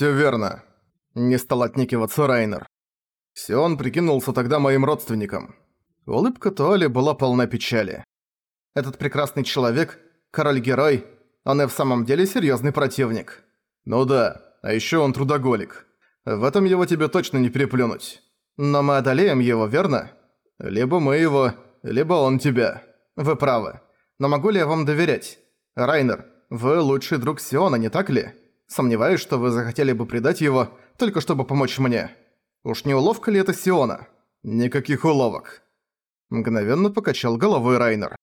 «Всё верно», — не стал отнекиваться Райнер. Сион прикинулся тогда моим родственником. Улыбка Туали была полна печали. Этот прекрасный человек, король-герой, он и в самом деле серьёзный противник. Ну да, а ещё он трудоголик. В этом его тебе точно не переплюнуть. Но мы одолеем его, верно? Либо мы его, либо он тебя. Вы правы. Но могу ли я вам доверять? Райнер, вы лучший друг Сиона, не так ли? Сомневаюсь, что вы захотели бы предать его, только чтобы помочь мне. Уж не уловка ли это Сиона? Никаких уловок. Мгновенно покачал головой Райнер.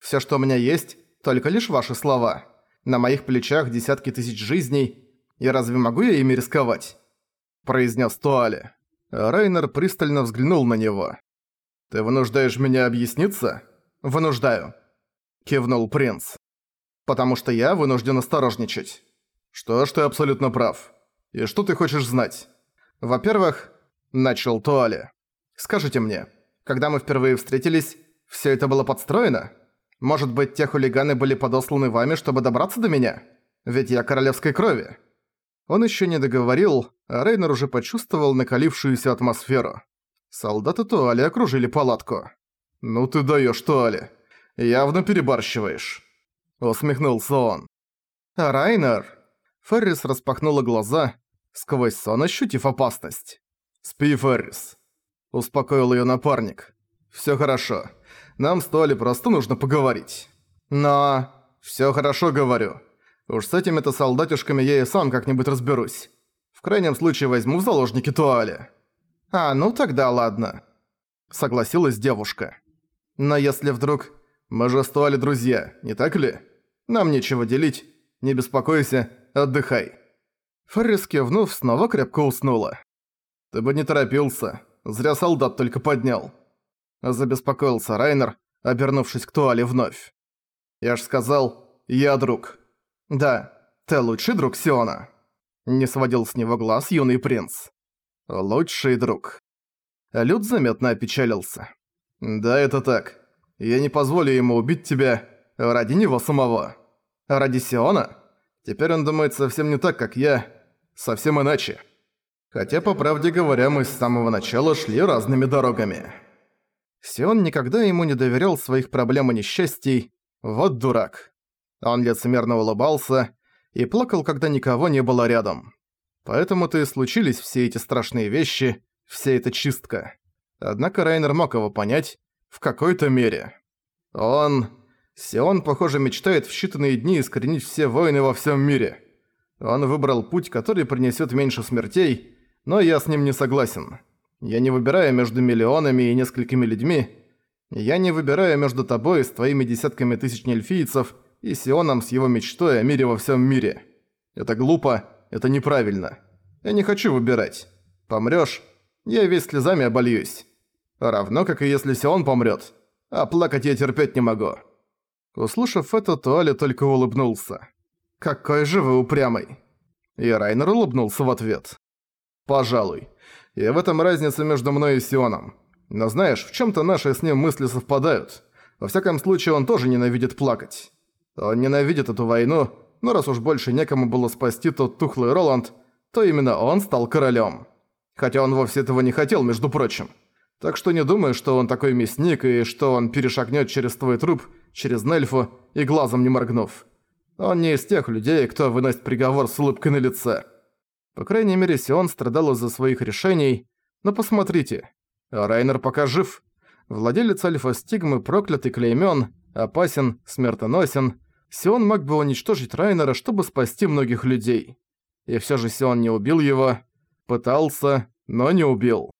Всё, что у меня есть, только лишь ваши слова. На моих плечах десятки тысяч жизней, и разве могу я ими рисковать? Произнес Туали. Райнер пристально взглянул на него. «Ты вынуждаешь меня объясниться?» «Вынуждаю», — кивнул принц. «Потому что я вынужден осторожничать». «Что ж, ты абсолютно прав. И что ты хочешь знать?» «Во-первых, — начал Туали, — скажите мне, когда мы впервые встретились, все это было подстроено? Может быть, те хулиганы были подосланы вами, чтобы добраться до меня? Ведь я королевской крови». Он еще не договорил, а Рейнер уже почувствовал накалившуюся атмосферу. Солдаты Туали окружили палатку. «Ну ты даешь, Туали. Явно перебарщиваешь», — усмехнулся он. «А Райнер?» Феррис распахнула глаза, сквозь сон ощутив опасность. «Спи, Феррис», — успокоил её напарник. «Всё хорошо. Нам с Туали просто нужно поговорить». «Но...» «Всё хорошо, говорю. Уж с этими-то солдатишками я и сам как-нибудь разберусь. В крайнем случае возьму в заложники Туали». «А, ну тогда ладно», — согласилась девушка. «Но если вдруг... Мы же Туали друзья, не так ли? Нам нечего делить. Не беспокойся, отдыхай». Феррис кивнув, снова крепко уснула. «Ты бы не торопился. Зря солдат только поднял». Забеспокоился Райнер, обернувшись к Туале вновь. «Я ж сказал, я друг». «Да, ты лучший друг Сиона», — не сводил с него глаз юный принц. «Лучший друг». Люд заметно опечалился. «Да, это так. Я не позволю ему убить тебя ради него самого. Ради Сиона? Теперь он думает совсем не так, как я. Совсем иначе. Хотя, по правде говоря, мы с самого начала шли разными дорогами». Сион никогда ему не доверял своих проблем и несчастий. Вот дурак. Он лицемерно улыбался и плакал, когда никого не было рядом. Поэтому-то и случились все эти страшные вещи, вся эта чистка. Однако Райнер мог его понять в какой-то мере. Он... Сион, похоже, мечтает в считанные дни искоренить все войны во всем мире. Он выбрал путь, который принесет меньше смертей, но я с ним не согласен. Я не выбираю между миллионами и несколькими людьми. Я не выбираю между тобой с твоими десятками тысяч нельфийцев и Сионом с его мечтой о мире во всем мире. Это глупо, это неправильно. Я не хочу выбирать. Помрёшь, я весь слезами обольюсь. Равно, как и если Сион помрёт. А плакать я терпеть не могу». Услышав это, Туали только улыбнулся. «Какой же вы упрямый!» И Райнер улыбнулся в ответ. «Пожалуй. И в этом разница между мной и Сионом. Но знаешь, в чём-то наши с ним мысли совпадают. Во всяком случае, он тоже ненавидит плакать. Он ненавидит эту войну, но раз уж больше некому было спасти тот тухлый Роланд, то именно он стал королем. Хотя он вовсе этого не хотел, между прочим. Так что не думай, что он такой мясник и что он перешагнет через твой труп, через Нельфу и глазом не моргнув. Он не из тех людей, кто выносит приговор с улыбкой на лице. По крайней мере, Сион страдал из-за своих решений, но посмотрите, Райнер пока жив. Владелец Альфа-Стигмы проклятый клеймён, опасен, смертоносен, Сион мог бы уничтожить Райнера, чтобы спасти многих людей. И всё же Сион не убил его. Пытался, но не убил.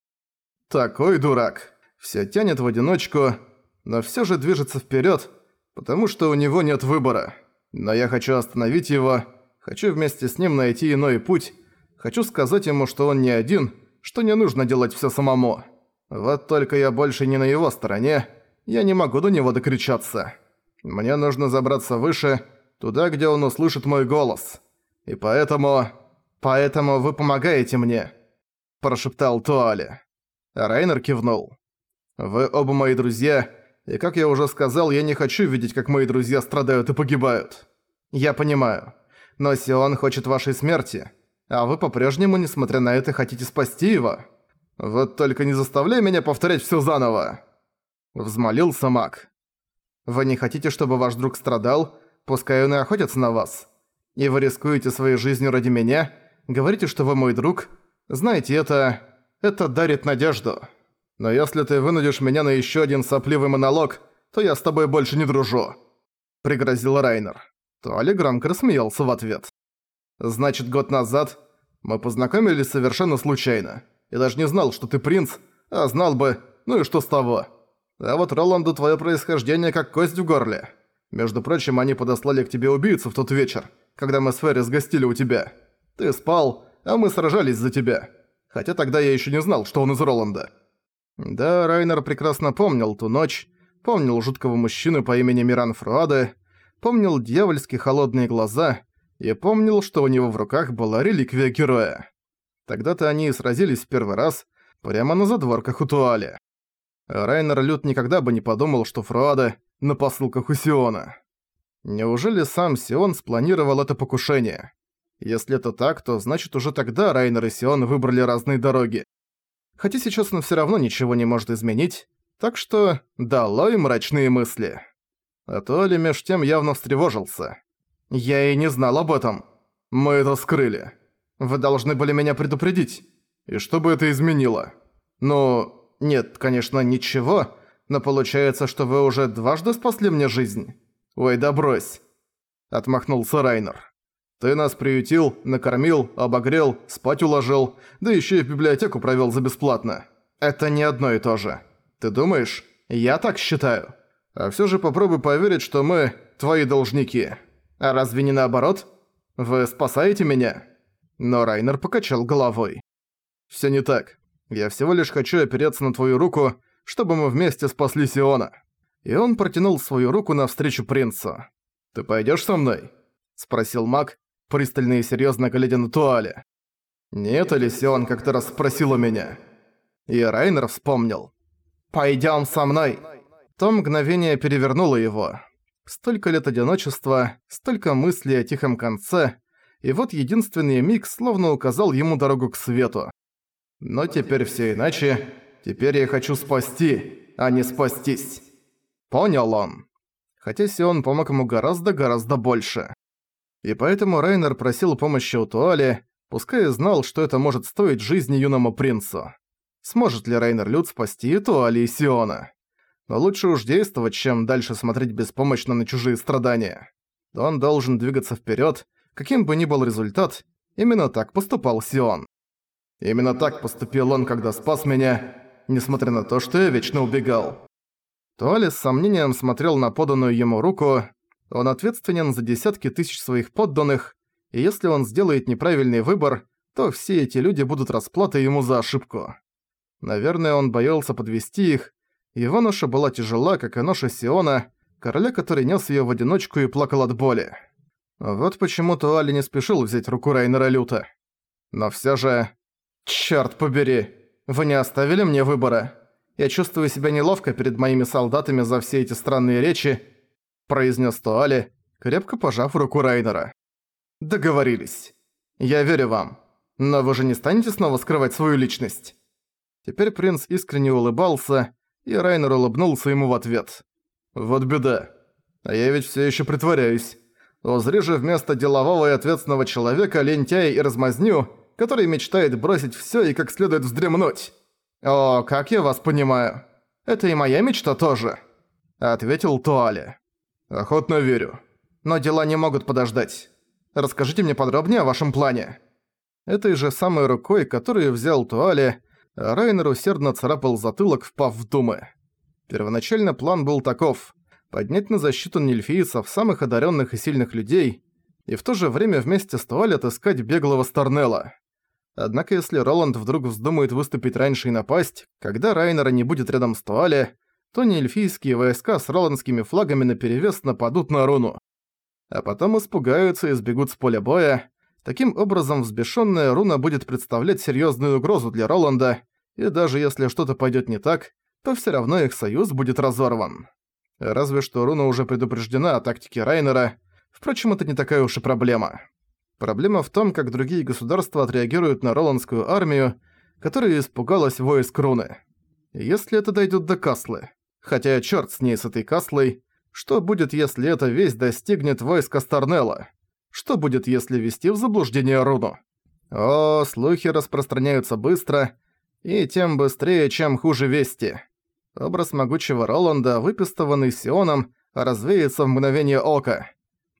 Такой дурак. Всё тянет в одиночку, но всё же движется вперёд, потому что у него нет выбора. Но я хочу остановить его, хочу вместе с ним найти иной путь, хочу сказать ему, что он не один, что не нужно делать всё самому. Вот только я больше не на его стороне, я не могу до него докричаться. Мне нужно забраться выше, туда, где он услышит мой голос. И поэтому... Поэтому вы помогаете мне», – прошептал Туали. Райнер кивнул. «Вы оба мои друзья, и, как я уже сказал, я не хочу видеть, как мои друзья страдают и погибают. Я понимаю. Но Сион хочет вашей смерти. а вы по-прежнему, несмотря на это, хотите спасти его? Вот только не заставляй меня повторять всё заново!» Взмолился маг. «Вы не хотите, чтобы ваш друг страдал? Пускай он и охотится на вас. И вы рискуете своей жизнью ради меня? Говорите, что вы мой друг? Знаете, это... это дарит надежду. Но если ты вынудишь меня на ещё один сопливый монолог, то я с тобой больше не дружу», — пригрозил Райнер. Туали громко рассмеялся в ответ. «Значит, год назад мы познакомились совершенно случайно. Я даже не знал, что ты принц, а знал бы, ну и что с того. А вот Роланду твое происхождение как кость в горле. Между прочим, они подослали к тебе убийцу в тот вечер, когда мы с Феррис гостили у тебя. Ты спал, а мы сражались за тебя. Хотя тогда я еще не знал, что он из Роланда». Да, Райнер прекрасно помнил ту ночь, помнил жуткого мужчину по имени Миран Фруаде, помнил дьявольски холодные глаза и помнил, что у него в руках была реликвия героя. Тогда-то они и сразились в первый раз прямо на задворках у Туали. Райнер Лют никогда бы не подумал, что Фруаде на посылках у Сиона. Неужели сам Сион спланировал это покушение? Если это так, то значит уже тогда Райнер и Сион выбрали разные дороги. Хотя сейчас он всё равно ничего не может изменить, так что долой мрачные мысли. А Туали меж тем явно встревожился. «Я и не знал об этом. Мы это скрыли. Вы должны были меня предупредить. И что бы это изменило? Ну, нет, конечно, ничего, но получается, что вы уже дважды спасли мне жизнь. Ой, да брось. Отмахнулся Райнер. Ты нас приютил, накормил, обогрел, спать уложил, да еще и в библиотеку провел за бесплатно. Это не одно и то же. Ты думаешь? Я так считаю. А все же попробуй поверить, что мы твои должники. А разве не наоборот? Вы спасаете меня? Но Райнер покачал головой. «Всё не так. Я всего лишь хочу опереться на твою руку, чтобы мы вместе спасли Сиона». И он протянул свою руку навстречу принцу. «Ты пойдёшь со мной?» – спросил маг, пристально и серьёзно глядя на Туале. «Нет, или Сион как-то раз спросил у меня?» И Райнер вспомнил. «Пойдём со мной!» То мгновение перевернуло его. Столько лет одиночества, столько мыслей о тихом конце, и вот единственный миг словно указал ему дорогу к свету. Но теперь все иначе. Теперь я хочу спасти, а не спастись. Понял он. Хотя Сион помог ему гораздо-гораздо больше. И поэтому Райнер просил помощи у Туали, пускай и знал, что это может стоить жизни юному принцу. Сможет ли Райнер Люд спасти Туали и Сиона? Но лучше уж действовать, чем дальше смотреть беспомощно на чужие страдания. Он должен двигаться вперед, Каким бы ни был результат, именно так поступал Сион. Именно так поступил он, когда спас меня, несмотря на то, что я вечно убегал. Туали с сомнением смотрел на поданную ему руку. Он ответственен за десятки тысяч своих подданных, и если он сделает неправильный выбор, то все эти люди будут расплатой ему за ошибку. Наверное, он боялся подвести их. Его ноша была тяжела, как и ноша Сиона, короля, который нес ее в одиночку и плакал от боли. Вот почему-то Али не спешил взять руку Райнера Люта. Но всё же... Чёрт побери! Вы не оставили мне выбора? Я чувствую себя неловко перед моими солдатами за все эти странные речи, произнес Туали, крепко пожав руку Райнера. Договорились. Я верю вам. Но вы же не станете снова скрывать свою личность? Теперь принц искренне улыбался, и Райнер улыбнулся ему в ответ. Вот беда. А я ведь всё ещё притворяюсь. Узри же вместо делового и ответственного человека лентяя и размазню, который мечтает бросить всё и как следует вздремнуть. «О, как я вас понимаю. Это и моя мечта тоже», — ответил Туале. «Охотно верю. Но дела не могут подождать. Расскажите мне подробнее о вашем плане». Этой же самой рукой, которую взял Туале, Райнер усердно царапал затылок, впав в думы. Первоначально план был таков поднять на защиту нельфийцев самых одаренных и сильных людей, и в то же время вместе с Туаль отыскать беглого Старнелла. Однако если Роланд вдруг вздумает выступить раньше и напасть, когда Райнера не будет рядом с Туале, то неэльфийские войска с роландскими флагами наперевес нападут на руну. А потом испугаются и сбегут с поля боя. Таким образом, взбешенная руна будет представлять серьезную угрозу для Роланда, и даже если что-то пойдет не так, то все равно их союз будет разорван. Разве что Руна уже предупреждена о тактике Райнера. Впрочем, это не такая уж и проблема. Проблема в том, как другие государства отреагируют на Роландскую армию, которая испугалась войск Руны. Если это дойдет до Каслы. Хотя черт с ней с этой Каслой. Что будет, если эта весть достигнет войска Старнелла? Что будет, если ввести в заблуждение Руну? О, слухи распространяются быстро, и тем быстрее, чем хуже вести. Образ могучего Роланда, выпистованный Сионом, развеется в мгновение ока.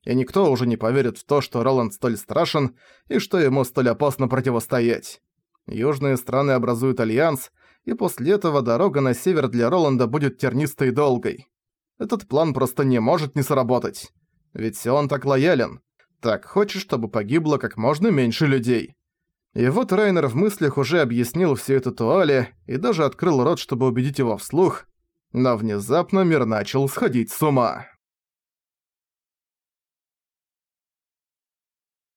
И никто уже не поверит в то, что Роланд столь страшен и что ему столь опасно противостоять. Южные страны образуют альянс, и после этого дорога на север для Роланда будет тернистой и долгой. Этот план просто не может не сработать. Ведь Сион так лоялен. Так хочет, чтобы погибло как можно меньше людей. И вот Райнер в мыслях уже объяснил все это Туале и даже открыл рот, чтобы убедить его вслух, но внезапно мир начал сходить с ума.